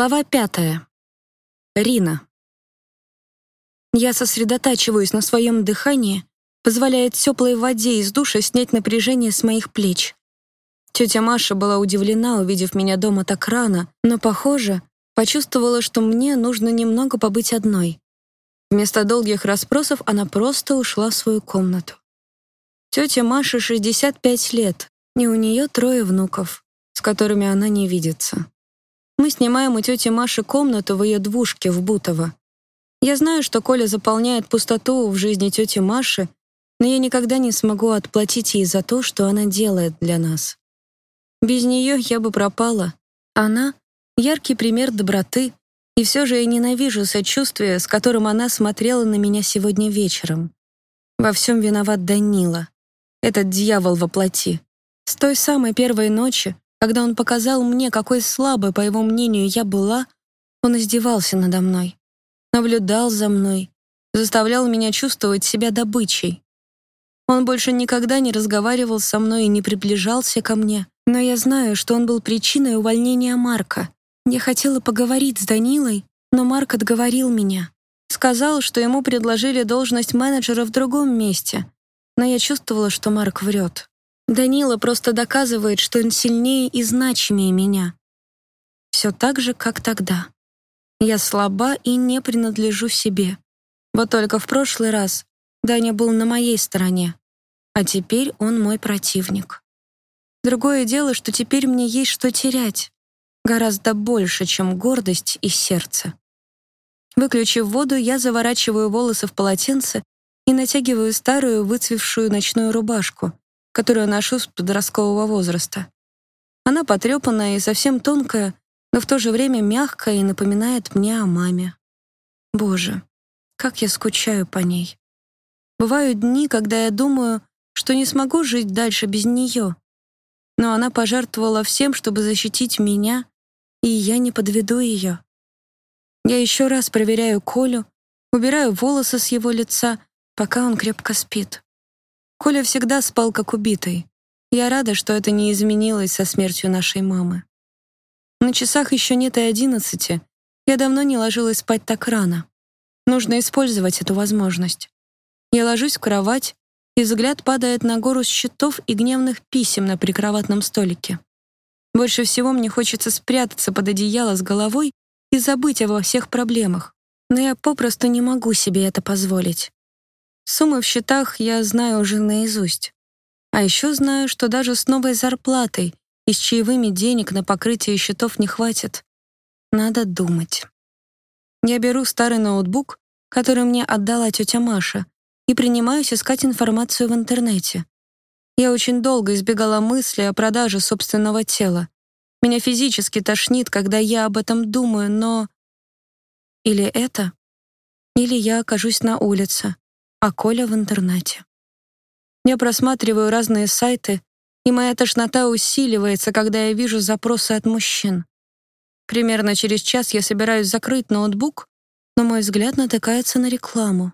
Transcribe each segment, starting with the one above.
Глава пятая. Рина. Я сосредотачиваюсь на своем дыхании, позволяя теплой воде из душа снять напряжение с моих плеч. Тетя Маша была удивлена, увидев меня дома так рано, но, похоже, почувствовала, что мне нужно немного побыть одной. Вместо долгих расспросов она просто ушла в свою комнату. Тетя Маша 65 лет, и у нее трое внуков, с которыми она не видится. Мы снимаем у тети Маши комнату в ее двушке в Бутово. Я знаю, что Коля заполняет пустоту в жизни тети Маши, но я никогда не смогу отплатить ей за то, что она делает для нас. Без нее я бы пропала. Она — яркий пример доброты, и все же я ненавижу сочувствие, с которым она смотрела на меня сегодня вечером. Во всем виноват Данила, этот дьявол во плоти. С той самой первой ночи, когда он показал мне, какой слабой, по его мнению, я была, он издевался надо мной, наблюдал за мной, заставлял меня чувствовать себя добычей. Он больше никогда не разговаривал со мной и не приближался ко мне, но я знаю, что он был причиной увольнения Марка. Я хотела поговорить с Данилой, но Марк отговорил меня. Сказал, что ему предложили должность менеджера в другом месте, но я чувствовала, что Марк врет. Данила просто доказывает, что он сильнее и значимее меня. Все так же, как тогда. Я слаба и не принадлежу себе. Вот только в прошлый раз Даня был на моей стороне, а теперь он мой противник. Другое дело, что теперь мне есть что терять. Гораздо больше, чем гордость и сердце. Выключив воду, я заворачиваю волосы в полотенце и натягиваю старую выцвевшую ночную рубашку, которую ношу с подросткового возраста. Она потрепанная и совсем тонкая, но в то же время мягкая и напоминает мне о маме. Боже, как я скучаю по ней. Бывают дни, когда я думаю, что не смогу жить дальше без нее. Но она пожертвовала всем, чтобы защитить меня, и я не подведу ее. Я еще раз проверяю Колю, убираю волосы с его лица, пока он крепко спит. Коля всегда спал как убитый. Я рада, что это не изменилось со смертью нашей мамы. На часах еще нет и одиннадцати. Я давно не ложилась спать так рано. Нужно использовать эту возможность. Я ложусь в кровать, и взгляд падает на гору счетов и гневных писем на прикроватном столике. Больше всего мне хочется спрятаться под одеяло с головой и забыть обо всех проблемах, но я попросту не могу себе это позволить. Суммы в счетах я знаю уже наизусть. А еще знаю, что даже с новой зарплатой и с чаевыми денег на покрытие счетов не хватит. Надо думать. Я беру старый ноутбук, который мне отдала тетя Маша, и принимаюсь искать информацию в интернете. Я очень долго избегала мысли о продаже собственного тела. Меня физически тошнит, когда я об этом думаю, но... Или это? Или я окажусь на улице, а Коля в интернете. Я просматриваю разные сайты, и моя тошнота усиливается, когда я вижу запросы от мужчин. Примерно через час я собираюсь закрыть ноутбук, но мой взгляд натыкается на рекламу.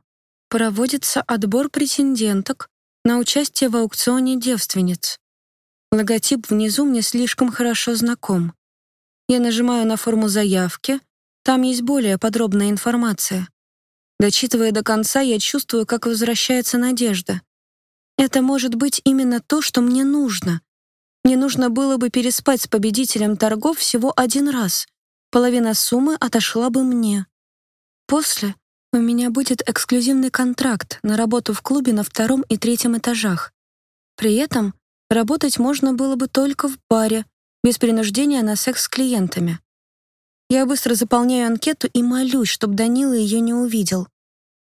Проводится отбор претенденток на участие в аукционе девственниц. Логотип внизу мне слишком хорошо знаком. Я нажимаю на форму заявки, там есть более подробная информация. Дочитывая до конца, я чувствую, как возвращается надежда. Это может быть именно то, что мне нужно. Мне нужно было бы переспать с победителем торгов всего один раз. Половина суммы отошла бы мне. После у меня будет эксклюзивный контракт на работу в клубе на втором и третьем этажах. При этом работать можно было бы только в баре, без принуждения на секс с клиентами. Я быстро заполняю анкету и молюсь, чтобы Данила ее не увидел.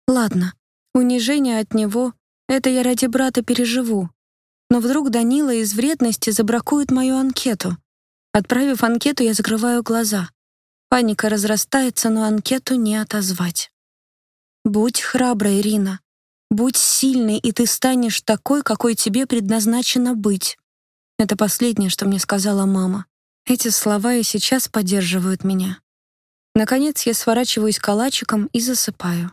Ладно, унижение от него — это я ради брата переживу. Но вдруг Данила из вредности забракует мою анкету. Отправив анкету, я закрываю глаза. Паника разрастается, но анкету не отозвать. Будь храброй, Ирина. Будь сильной, и ты станешь такой, какой тебе предназначено быть. Это последнее, что мне сказала мама. Эти слова и сейчас поддерживают меня. Наконец я сворачиваюсь калачиком и засыпаю.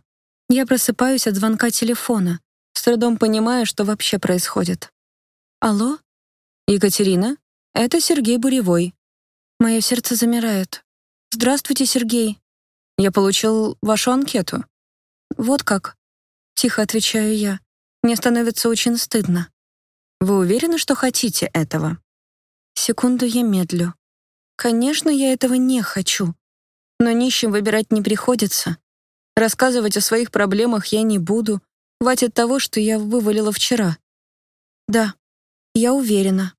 Я просыпаюсь от звонка телефона, с трудом понимая, что вообще происходит. «Алло?» «Екатерина, это Сергей Буревой». Мое сердце замирает. «Здравствуйте, Сергей. Я получил вашу анкету». «Вот как?» — тихо отвечаю я. Мне становится очень стыдно. «Вы уверены, что хотите этого?» Секунду я медлю. Конечно, я этого не хочу. Но нищим выбирать не приходится. Рассказывать о своих проблемах я не буду. Хватит того, что я вывалила вчера. Да, я уверена.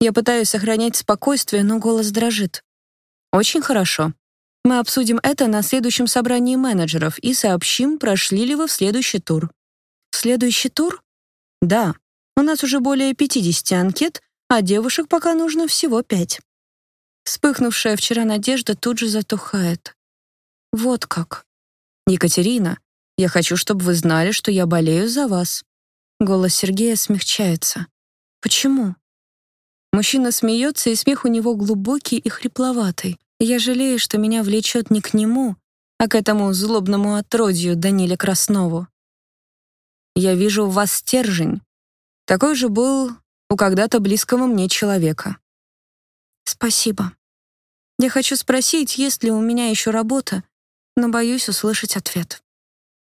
Я пытаюсь сохранять спокойствие, но голос дрожит. Очень хорошо. Мы обсудим это на следующем собрании менеджеров и сообщим, прошли ли вы в следующий тур. Следующий тур? Да. У нас уже более 50 анкет, а девушек пока нужно всего пять. Вспыхнувшая вчера надежда тут же затухает. Вот как. Екатерина, я хочу, чтобы вы знали, что я болею за вас. Голос Сергея смягчается. Почему? Мужчина смеется, и смех у него глубокий и хрипловатый. Я жалею, что меня влечет не к нему, а к этому злобному отродью Даниле Краснову. Я вижу в вас стержень. Такой же был у когда-то близкого мне человека. Спасибо. Я хочу спросить, есть ли у меня еще работа, но боюсь услышать ответ.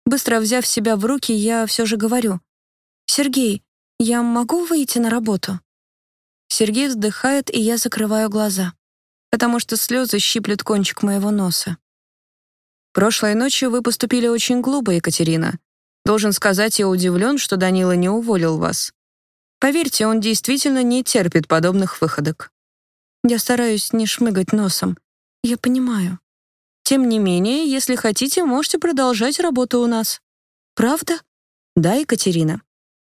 Быстро взяв себя в руки, я все же говорю. «Сергей, я могу выйти на работу?» Сергей вздыхает, и я закрываю глаза, потому что слезы щиплют кончик моего носа. «Прошлой ночью вы поступили очень глупо, Екатерина. Должен сказать, я удивлен, что Данила не уволил вас. Поверьте, он действительно не терпит подобных выходок. Я стараюсь не шмыгать носом. Я понимаю. Тем не менее, если хотите, можете продолжать работу у нас. Правда? Да, Екатерина.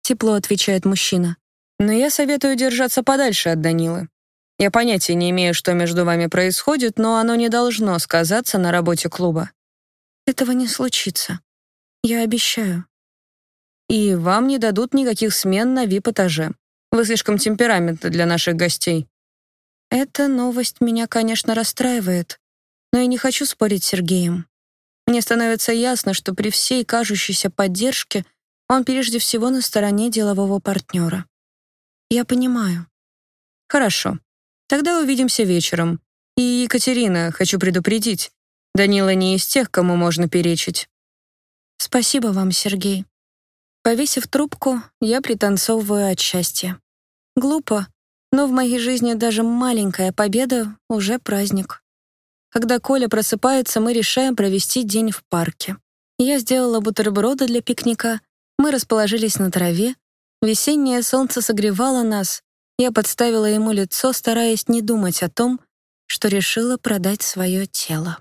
Тепло отвечает мужчина. Но я советую держаться подальше от Данилы. Я понятия не имею, что между вами происходит, но оно не должно сказаться на работе клуба. Этого не случится. Я обещаю. И вам не дадут никаких смен на вип-этаже. Вы слишком темпераментны для наших гостей. Эта новость меня, конечно, расстраивает, но я не хочу спорить с Сергеем. Мне становится ясно, что при всей кажущейся поддержке он прежде всего на стороне делового партнера. Я понимаю. Хорошо. Тогда увидимся вечером. И, Екатерина, хочу предупредить, Данила не из тех, кому можно перечить. Спасибо вам, Сергей. Повесив трубку, я пританцовываю от счастья. Глупо, но в моей жизни даже маленькая победа уже праздник. Когда Коля просыпается, мы решаем провести день в парке. Я сделала бутерброды для пикника, мы расположились на траве, весеннее солнце согревало нас, я подставила ему лицо, стараясь не думать о том, что решила продать свое тело.